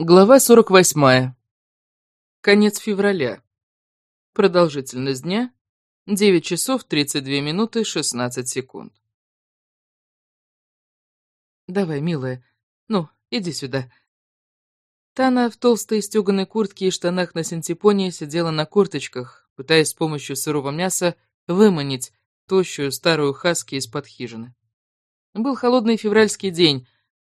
Глава 48. Конец февраля. Продолжительность дня 9 часов 32 минуты 16 секунд. Давай, милая, ну, иди сюда. Тана в толстой стеганой куртке и штанах на синтепоне сидела на корточках, пытаясь с помощью сырого мяса выманить тощую старую хаски из-под хижины. Был холодный февральский день,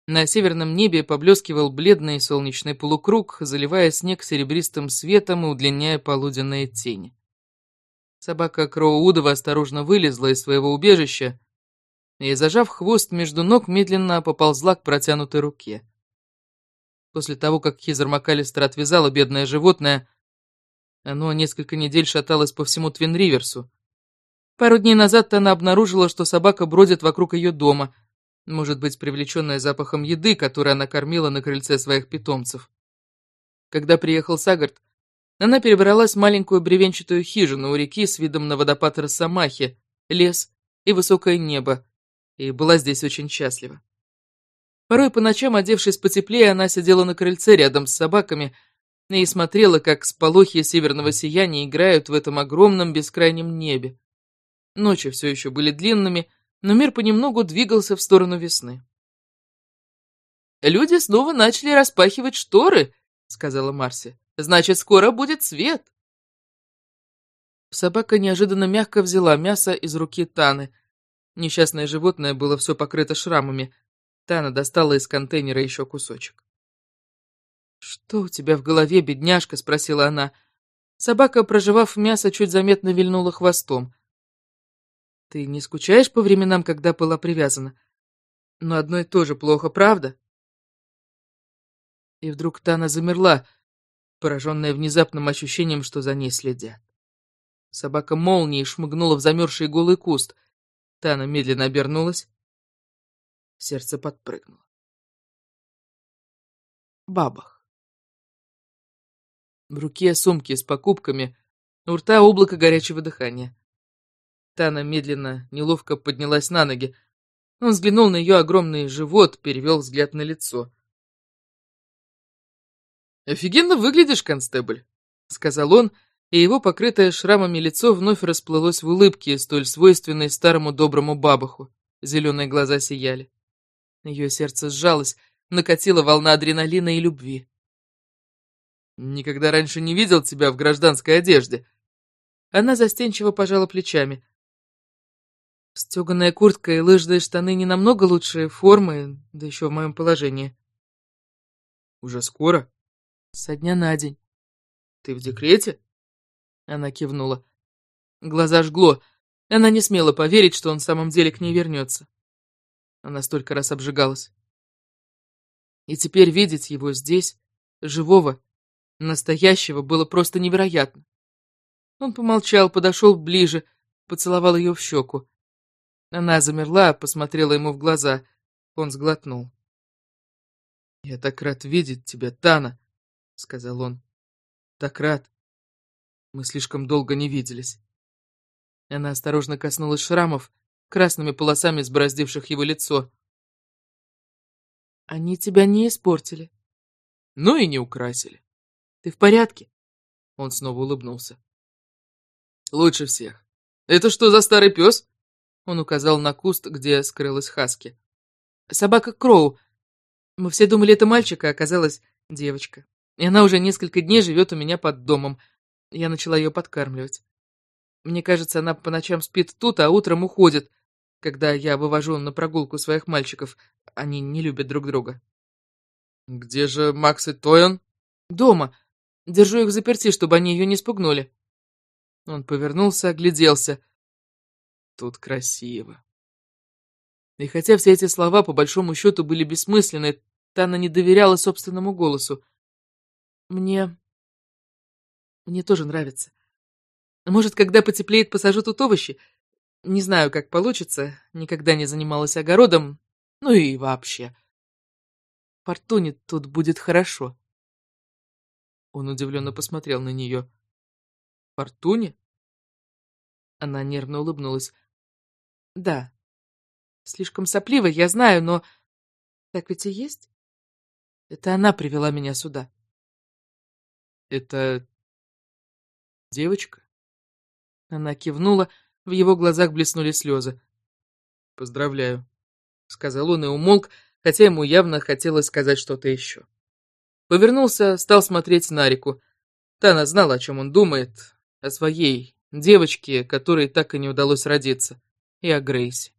на северном небе поблескивал бледный солнечный полукруг, заливая снег серебристым светом и удлиняя полуденные тени. Собака Кроуудова осторожно вылезла из своего убежища и, зажав хвост между ног, медленно поползла к протянутой руке. После того, как Хизер МакАлистер отвязала бедное животное, оно несколько недель шаталось по всему Твин-Риверсу. Пару дней назад она обнаружила, что собака бродит вокруг ее дома — может быть, привлеченная запахом еды, которой она кормила на крыльце своих питомцев. Когда приехал Сагард, она перебралась в маленькую бревенчатую хижину у реки с видом на водопад Росомахи, лес и высокое небо, и была здесь очень счастлива. Порой по ночам, одевшись потеплее, она сидела на крыльце рядом с собаками и смотрела, как сполохи северного сияния играют в этом огромном бескрайнем небе. Ночи все еще были длинными, но мир понемногу двигался в сторону весны. «Люди снова начали распахивать шторы», — сказала Марси. «Значит, скоро будет свет». Собака неожиданно мягко взяла мясо из руки Таны. Несчастное животное было все покрыто шрамами. Тана достала из контейнера еще кусочек. «Что у тебя в голове, бедняжка?» — спросила она. Собака, проживав мясо, чуть заметно вильнула хвостом. Ты не скучаешь по временам, когда была привязана? Но одно и то же плохо, правда? И вдруг Тана замерла, пораженная внезапным ощущением, что за ней следят. Собака молнией шмыгнула в замерзший голый куст. Тана медленно обернулась. Сердце подпрыгнуло. Бабах. В руке сумки с покупками, у рта облако горячего дыхания. Тана медленно, неловко поднялась на ноги. Он взглянул на ее огромный живот, перевел взгляд на лицо. «Офигенно выглядишь, констебль», — сказал он, и его покрытое шрамами лицо вновь расплылось в улыбке, столь свойственной старому доброму бабаху. Зеленые глаза сияли. Ее сердце сжалось, накатила волна адреналина и любви. «Никогда раньше не видел тебя в гражданской одежде». Она застенчиво пожала плечами. Стеганая куртка и лыжные штаны не намного лучшие формы, да еще в моем положении. Уже скоро? Со дня на день. Ты в декрете? Она кивнула. Глаза жгло. Она не смела поверить, что он в самом деле к ней вернется. Она столько раз обжигалась. И теперь видеть его здесь, живого, настоящего, было просто невероятно. Он помолчал, подошел ближе, поцеловал ее в щеку. Она замерла, посмотрела ему в глаза. Он сглотнул. «Я так рад видеть тебя, Тана», — сказал он. «Так рад. Мы слишком долго не виделись». Она осторожно коснулась шрамов, красными полосами сбороздивших его лицо. «Они тебя не испортили». «Ну и не украсили». «Ты в порядке?» Он снова улыбнулся. «Лучше всех. Это что за старый пес?» Он указал на куст, где скрылась Хаски. «Собака Кроу. Мы все думали, это мальчик, а оказалась девочка. И она уже несколько дней живет у меня под домом. Я начала ее подкармливать. Мне кажется, она по ночам спит тут, а утром уходит, когда я вывожу на прогулку своих мальчиков. Они не любят друг друга». «Где же Макс и Тойон?» «Дома. Держу их заперти, чтобы они ее не спугнули». Он повернулся, огляделся. Тут красиво. И хотя все эти слова по большому счету были бессмысленны, Тана не доверяла собственному голосу. Мне... Мне тоже нравится. Может, когда потеплеет, посажу тут овощи? Не знаю, как получится. Никогда не занималась огородом. Ну и вообще. Фортуне тут будет хорошо. Он удивленно посмотрел на нее. Фортуне? Она нервно улыбнулась. Да. Слишком сопливо, я знаю, но... Так ведь и есть? Это она привела меня сюда. Это девочка? Она кивнула, в его глазах блеснули слезы. Поздравляю, сказал он и умолк, хотя ему явно хотелось сказать что-то еще. Повернулся, стал смотреть на реку. Тана знала, о чем он думает, о своей девочке, которой так и не удалось родиться, и о Грейсе.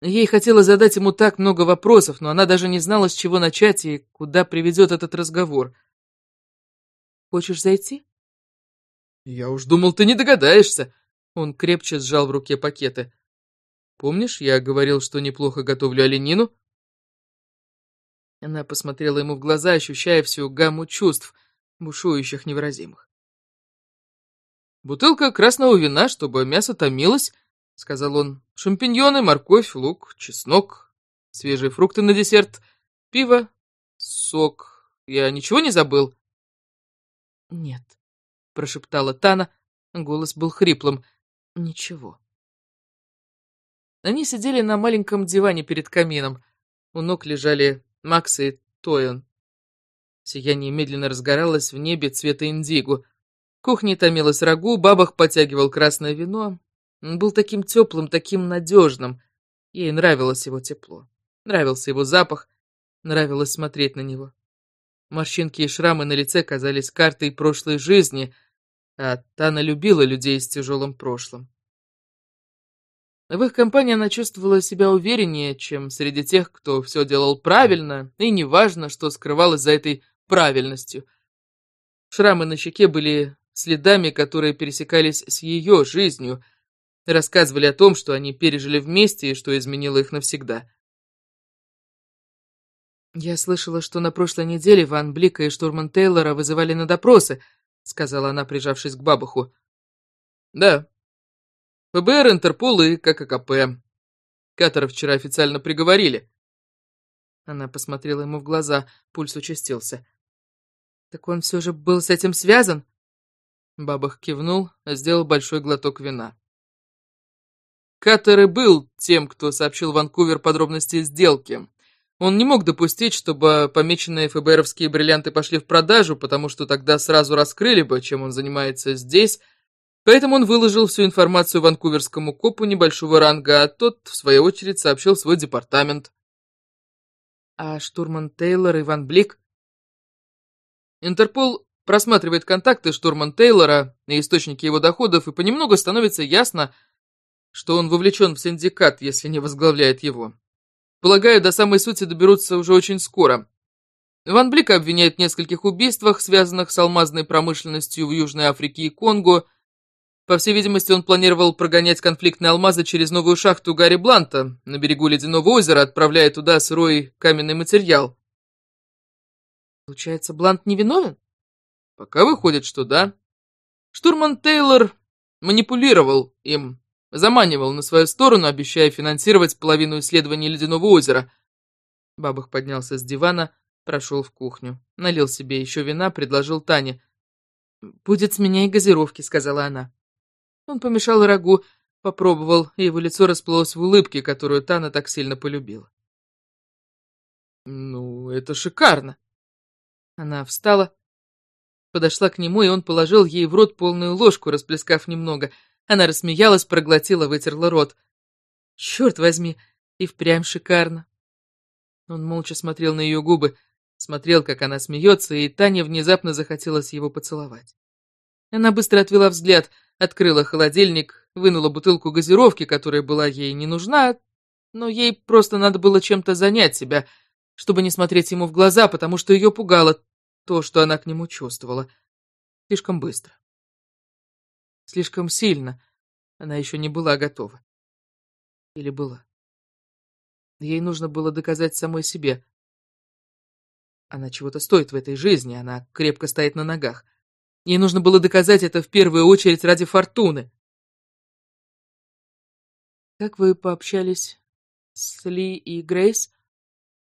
Ей хотелось задать ему так много вопросов, но она даже не знала, с чего начать и куда приведет этот разговор. «Хочешь зайти?» «Я уж думал, ты не догадаешься!» Он крепче сжал в руке пакеты. «Помнишь, я говорил, что неплохо готовлю оленину?» Она посмотрела ему в глаза, ощущая всю гамму чувств, бушующих невыразимых. «Бутылка красного вина, чтобы мясо томилось», — сказал он. «Шампиньоны, морковь, лук, чеснок, свежие фрукты на десерт, пиво, сок. Я ничего не забыл?» «Нет», — прошептала Тана. Голос был хриплым. «Ничего». Они сидели на маленьком диване перед камином. У ног лежали Макс и Тоян. Сияние медленно разгоралось в небе цвета индиго. В кухне томилось рагу, бабах потягивал красное вино. Он был таким теплым, таким надежным. Ей нравилось его тепло. Нравился его запах. Нравилось смотреть на него. Морщинки и шрамы на лице казались картой прошлой жизни, а Тана любила людей с тяжелым прошлым. В их компании она чувствовала себя увереннее, чем среди тех, кто все делал правильно, и неважно, что скрывалось за этой правильностью. Шрамы на щеке были следами, которые пересекались с ее жизнью, рассказывали о том, что они пережили вместе и что изменило их навсегда. «Я слышала, что на прошлой неделе Ван Блика и штурман Тейлора вызывали на допросы», — сказала она, прижавшись к бабуху. «Да. ФБР, Интерпол и КККП. Катера вчера официально приговорили». Она посмотрела ему в глаза, пульс участился. «Так он все же был с этим связан?» Бабах кивнул, сделал большой глоток вина. Каттер и был тем, кто сообщил Ванкувер подробности сделки. Он не мог допустить, чтобы помеченные ФБРовские бриллианты пошли в продажу, потому что тогда сразу раскрыли бы, чем он занимается здесь, поэтому он выложил всю информацию ванкуверскому копу небольшого ранга, а тот, в свою очередь, сообщил свой департамент. А штурман Тейлор и Ван Блик? Интерпол просматривает контакты штурман Тейлора и источники его доходов, и понемногу становится ясно, что он вовлечен в синдикат, если не возглавляет его. Полагаю, до самой сути доберутся уже очень скоро. Ван Блик обвиняет в нескольких убийствах, связанных с алмазной промышленностью в Южной Африке и Конго. По всей видимости, он планировал прогонять конфликтные алмазы через новую шахту Гарри Бланта на берегу Ледяного озера, отправляя туда сырой каменный материал. Получается, Блант невиновен? Пока выходит, что да. Штурман Тейлор манипулировал им, Заманивал на свою сторону, обещая финансировать половину исследований Ледяного озера. Бабах поднялся с дивана, прошел в кухню. Налил себе еще вина, предложил Тане. «Будет с меня и газировки», — сказала она. Он помешал рагу, попробовал, и его лицо расплылось в улыбке, которую Тана так сильно полюбила. «Ну, это шикарно!» Она встала, подошла к нему, и он положил ей в рот полную ложку, расплескав немного — она рассмеялась, проглотила, вытерла рот. Черт возьми, и впрямь шикарно. Он молча смотрел на ее губы, смотрел, как она смеется, и Таня внезапно захотелось его поцеловать. Она быстро отвела взгляд, открыла холодильник, вынула бутылку газировки, которая была ей не нужна, но ей просто надо было чем-то занять себя, чтобы не смотреть ему в глаза, потому что ее пугало то, что она к нему чувствовала. Слишком быстро. Слишком сильно. Она еще не была готова. Или была? Ей нужно было доказать самой себе. Она чего-то стоит в этой жизни, она крепко стоит на ногах. Ей нужно было доказать это в первую очередь ради фортуны. «Как вы пообщались с Ли и Грейс?»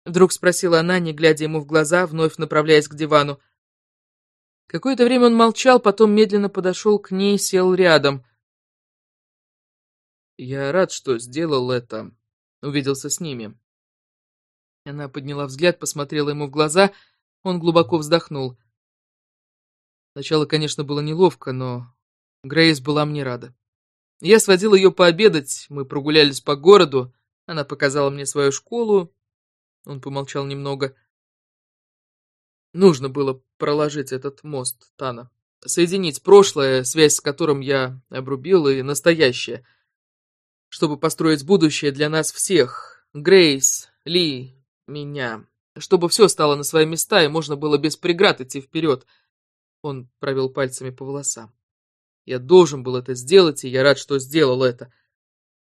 Вдруг спросила она, не глядя ему в глаза, вновь направляясь к дивану. Какое-то время он молчал, потом медленно подошел к ней, сел рядом. «Я рад, что сделал это», — увиделся с ними. Она подняла взгляд, посмотрела ему в глаза, Он глубоко вздохнул. Сначала, конечно, было неловко, но Грейс была мне рада. Я сводил ее пообедать, мы прогулялись по городу, она показала мне свою школу. Он помолчал немного. Нужно было проложить этот мост, Тана. Соединить прошлое, связь с которым я обрубил, и настоящее. Чтобы построить будущее для нас всех. Грейс, Ли, меня. Чтобы все стало на свои места, и можно было без преград идти вперед. Он провел пальцами по волосам. Я должен был это сделать, и я рад, что сделал это.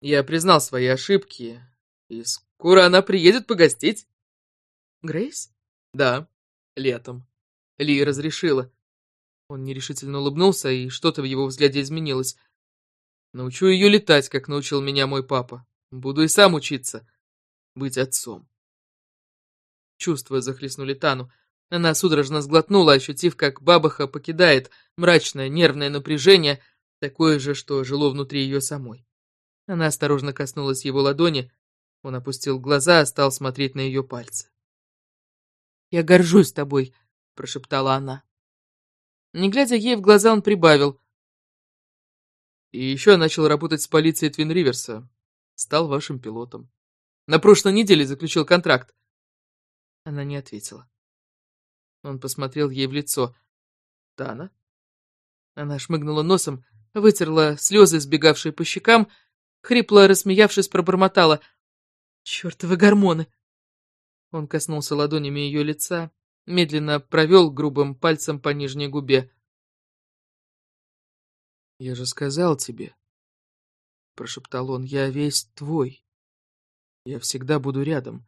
Я признал свои ошибки, и скоро она приедет погостить. Грейс? Да, летом. Ли разрешила. Он нерешительно улыбнулся, и что-то в его взгляде изменилось. Научу ее летать, как научил меня мой папа. Буду и сам учиться быть отцом. Чувства захлестнули Тану. Она судорожно сглотнула, ощутив, как бабаха покидает мрачное нервное напряжение, такое же, что жило внутри ее самой. Она осторожно коснулась его ладони, он опустил глаза, стал смотреть на ее пальцы. «Я горжусь тобой», — прошептала она. Не глядя ей в глаза, он прибавил. «И еще я начал работать с полицией Твин-Риверса. Стал вашим пилотом. На прошлой неделе заключил контракт». Она не ответила. Он посмотрел ей в лицо. «Тана?» Она шмыгнула носом, вытерла слезы, сбегавшие по щекам, хрипло рассмеявшись, пробормотала. «Чертовы гормоны!» Он коснулся ладонями ее лица, медленно провел грубым пальцем по нижней губе. «Я же сказал тебе», — прошептал он, — «я весь твой. Я всегда буду рядом.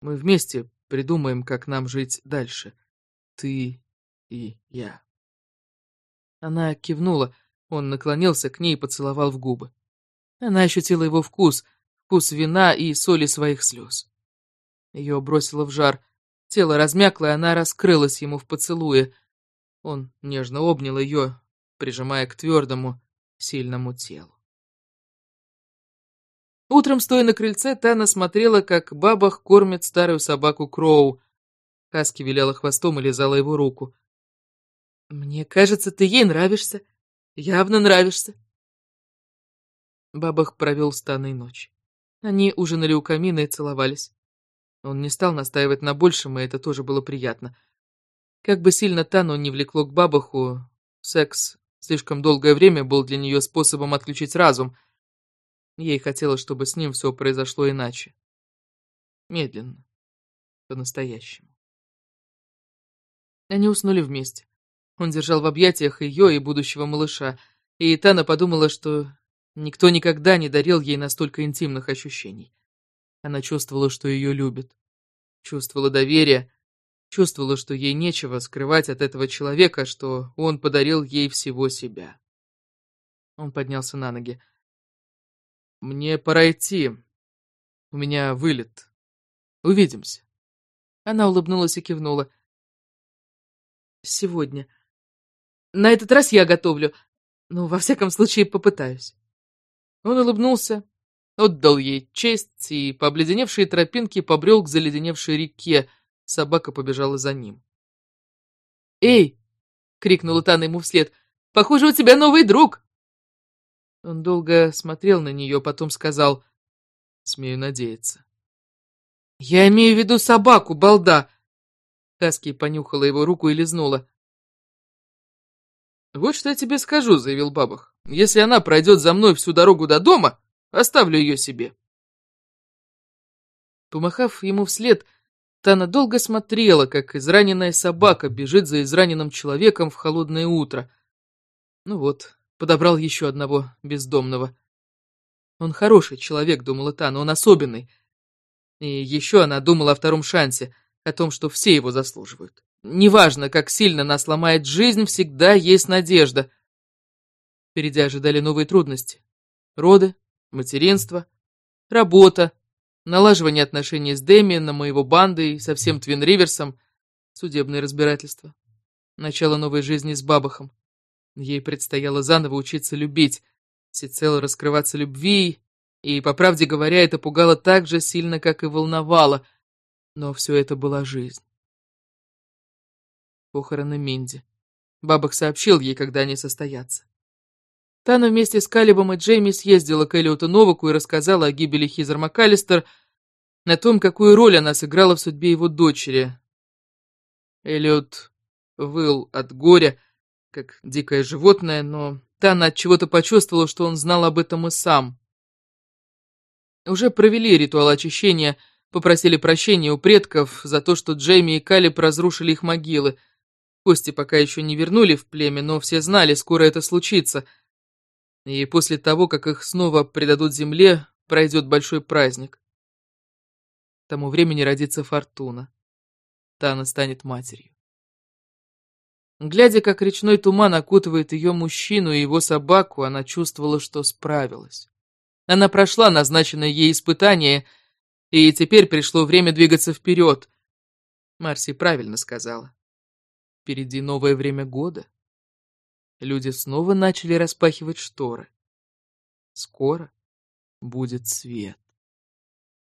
Мы вместе Придумаем, как нам жить дальше. Ты и я. Она кивнула. Он наклонился к ней и поцеловал в губы. Она ощутила его вкус, вкус вина и соли своих слез. Ее бросило в жар. Тело размякло, и она раскрылась ему в поцелуе. Он нежно обнял ее, прижимая к твердому, сильному телу. Утром, стоя на крыльце, Тана смотрела, как бабах кормит старую собаку Кроу. Хаски виляла хвостом и лизала его руку. «Мне кажется, ты ей нравишься. Явно нравишься». Бабах провел с Таной ночь. Они ужинали у камина и целовались. Он не стал настаивать на большем, и это тоже было приятно. Как бы сильно Тану не влекло к бабаху, секс слишком долгое время был для нее способом отключить разум — Ей хотелось, чтобы с ним все произошло иначе. Медленно. По-настоящему. Они уснули вместе. Он держал в объятиях ее и будущего малыша, и Тана подумала, что никто никогда не дарил ей настолько интимных ощущений. Она чувствовала, что ее любят. Чувствовала доверие, чувствовала, что ей нечего скрывать от этого человека, что он подарил ей всего себя. Он поднялся на ноги. Мне пора идти. У меня вылет. Увидимся. Она улыбнулась и кивнула. Сегодня. На этот раз я готовлю. Ну, во всяком случае, попытаюсь. Он улыбнулся, отдал ей честь и по обледеневшей тропинке побрел к заледеневшей реке. Собака побежала за ним. «Эй!» — крикнула Тана ему вслед. «Похоже, у тебя новый друг!» Он долго смотрел на нее, потом сказал, «Смею надеяться». «Я имею в виду собаку, балда!» Хаски понюхала его руку и лизнула. «Вот что я тебе скажу», — заявил Бабах. «Если она пройдет за мной всю дорогу до дома, оставлю ее себе». Помахав ему вслед, Тана долго смотрела, как израненная собака бежит за израненным человеком в холодное утро. Ну вот, подобрал еще одного бездомного. Он хороший человек, думала та, но он особенный. И еще она думала о втором шансе, о том, что все его заслуживают. Неважно, как сильно нас ломает жизнь, всегда есть надежда. Впереди ожидали новые трудности. Роды, материнство, работа, налаживание отношений с Дэмиеном и его бандой, со всем Твин Риверсом, судебное разбирательство. Начало новой жизни с Бабахом. Ей предстояло заново учиться любить, всецело раскрываться любви, и, по правде говоря, это пугало так же сильно, как и волновало, но все это была жизнь. Похороны Минди. Бабах сообщил ей, когда они состоятся. Тана вместе с Калибом и Джейми съездила к Элиоту Новаку и рассказала о гибели Хизер МакАлистер, на том, какую роль она сыграла в судьбе его дочери. Элиот выл от горя, как дикое животное, но Тана от чего-то почувствовала, что он знал об этом и сам. Уже провели ритуал очищения, попросили прощения у предков за то, что Джейми и Калиб разрушили их могилы. Кости пока еще не вернули в племя, но все знали, скоро это случится. И после того, как их снова предадут земле, пройдет большой праздник. К тому времени родится Фортуна. Тана станет матерью. Глядя, как речной туман окутывает ее мужчину и его собаку, она чувствовала, что справилась. Она прошла назначенное ей испытание, и теперь пришло время двигаться вперед. Марси правильно сказала. Впереди новое время года. Люди снова начали распахивать шторы. Скоро будет свет.